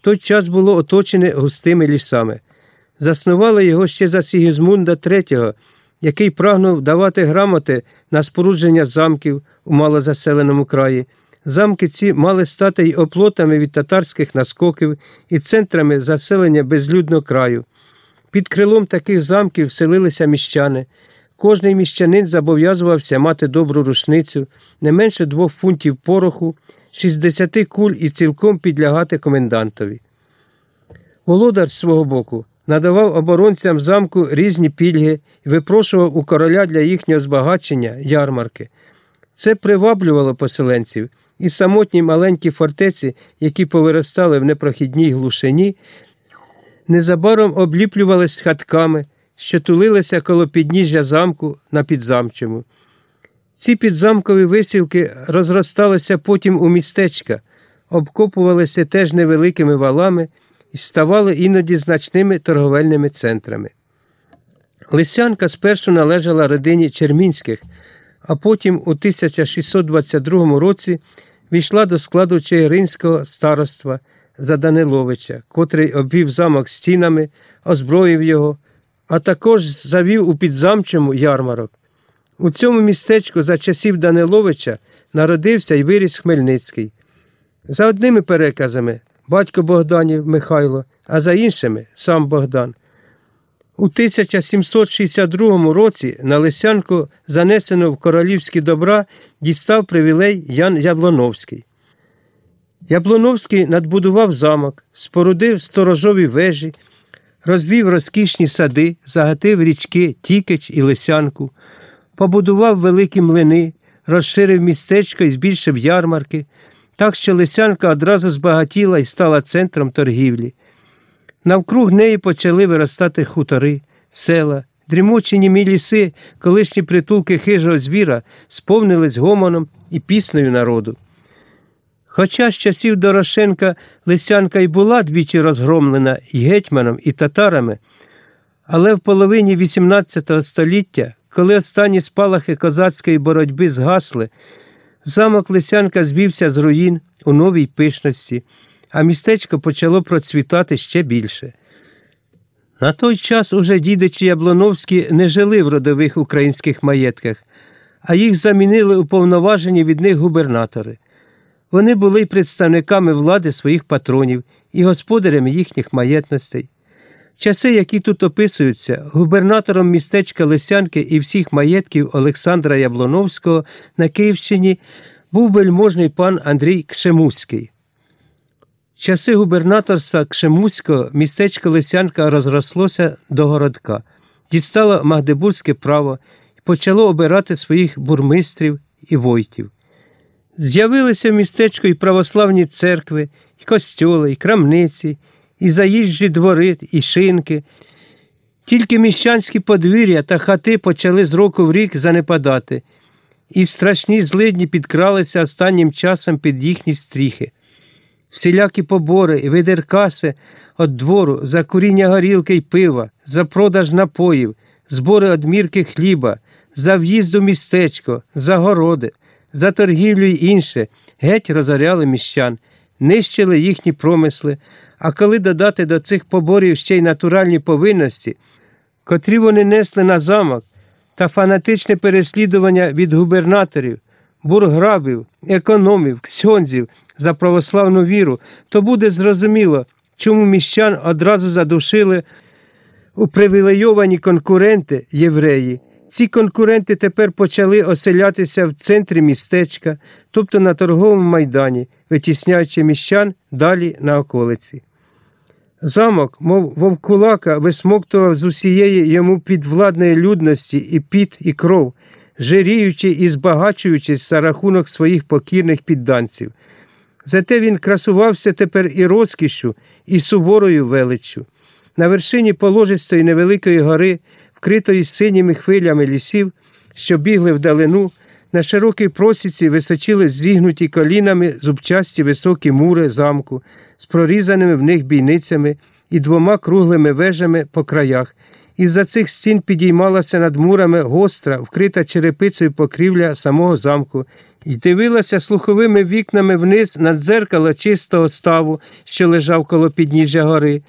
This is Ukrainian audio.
той час було оточене густими лісами. Заснували його ще за Сігізмунда III, який прагнув давати грамоти на спорудження замків у малозаселеному краї. Замки ці мали стати й оплотами від татарських наскоків і центрами заселення безлюдного краю. Під крилом таких замків вселилися міщани. Кожний міщанин зобов'язувався мати добру рушницю, не менше двох фунтів пороху, 60 куль і цілком підлягати комендантові. Володар з свого боку надавав оборонцям замку різні пільги і випрошував у короля для їхнього збагачення ярмарки. Це приваблювало поселенців, і самотні маленькі фортеці, які повиростали в непрохідній глушині, незабаром обліплювались хатками, що тулилися коло підніжжя замку на підзамчому. Ці підзамкові висілки розросталися потім у містечка, обкопувалися теж невеликими валами і ставали іноді значними торговельними центрами. Лисянка спершу належала родині Чермінських, а потім у 1622 році війшла до складу Чигиринського староства за Даниловича, котрий обвів замок стінами, озброїв його, а також завів у підзамчому ярмарок. У цьому містечку за часів Даниловича народився і виріс Хмельницький. За одними переказами батько Богданів Михайло, а за іншими сам Богдан. У 1762 році на Лисянку, занесено в королівські добра, дістав привілей Ян Яблоновський. Яблоновський надбудував замок, спорудив сторожові вежі, розвів розкішні сади, загатив річки Тікич і Лисянку, побудував великі млини, розширив містечко і збільшив ярмарки, так що Лисянка одразу збагатіла і стала центром торгівлі. Навкруг неї почали виростати хутори, села, дрімучі німі ліси, колишні притулки хижого звіра сповнились гомоном і піснею народу. Хоча з часів Дорошенка Лисянка й була двічі розгромлена і гетьманом, і татарами, але в половині XVIII століття, коли останні спалахи козацької боротьби згасли, замок Лисянка звівся з руїн у новій пишності, а містечко почало процвітати ще більше. На той час уже дідичі Яблоновські не жили в родових українських маєтках, а їх замінили уповноважені від них губернатори. Вони були представниками влади своїх патронів і господарями їхніх маєтностей. Часи, які тут описуються, губернатором містечка Лисянки і всіх маєтків Олександра Яблоновського на Київщині був вельможний пан Андрій Кшемуський. Часи губернаторства Кшемуського містечко Лисянка розрослося до городка, дістало Магдебурзьке право і почало обирати своїх бурмистрів і войтів. З'явилися в містечку і православні церкви, і костьоли, і крамниці, і заїжджі двори, і шинки. Тільки міщанські подвір'я та хати почали з року в рік занепадати, і страшні злидні підкралися останнім часом під їхні стріхи. Всілякі побори видеркаси від двору за куріння горілки й пива, за продаж напоїв, збори одмірки хліба, за в'їзд у містечко, за городи за торгівлю й інше, геть розоряли міщан, нищили їхні промисли, а коли додати до цих поборів ще й натуральні повинності, котрі вони несли на замок, та фанатичне переслідування від губернаторів, бурграбів, економів, ксьонзів за православну віру, то буде зрозуміло, чому міщан одразу задушили у привілейовані конкуренти євреї. Ці конкуренти тепер почали оселятися в центрі містечка, тобто на торговому майдані, витісняючи міщан далі на околиці. Замок, мов вовкулака, висмоктував з усієї йому підвладної людності і піт, і кров, жиріючи і збагачуючись за рахунок своїх покірних підданців. Зате він красувався тепер і розкішшю, і суворою величчю. На вершині положистої невеликої гори вкритої синіми хвилями лісів, що бігли вдалину, на широкій просіці височили зігнуті колінами зубчасті високі мури замку з прорізаними в них бійницями і двома круглими вежами по краях. Із за цих стін підіймалася над мурами гостра, вкрита черепицею покрівля самого замку, і дивилася слуховими вікнами вниз на дзеркало чистого ставу, що лежав коло підніжжя гори,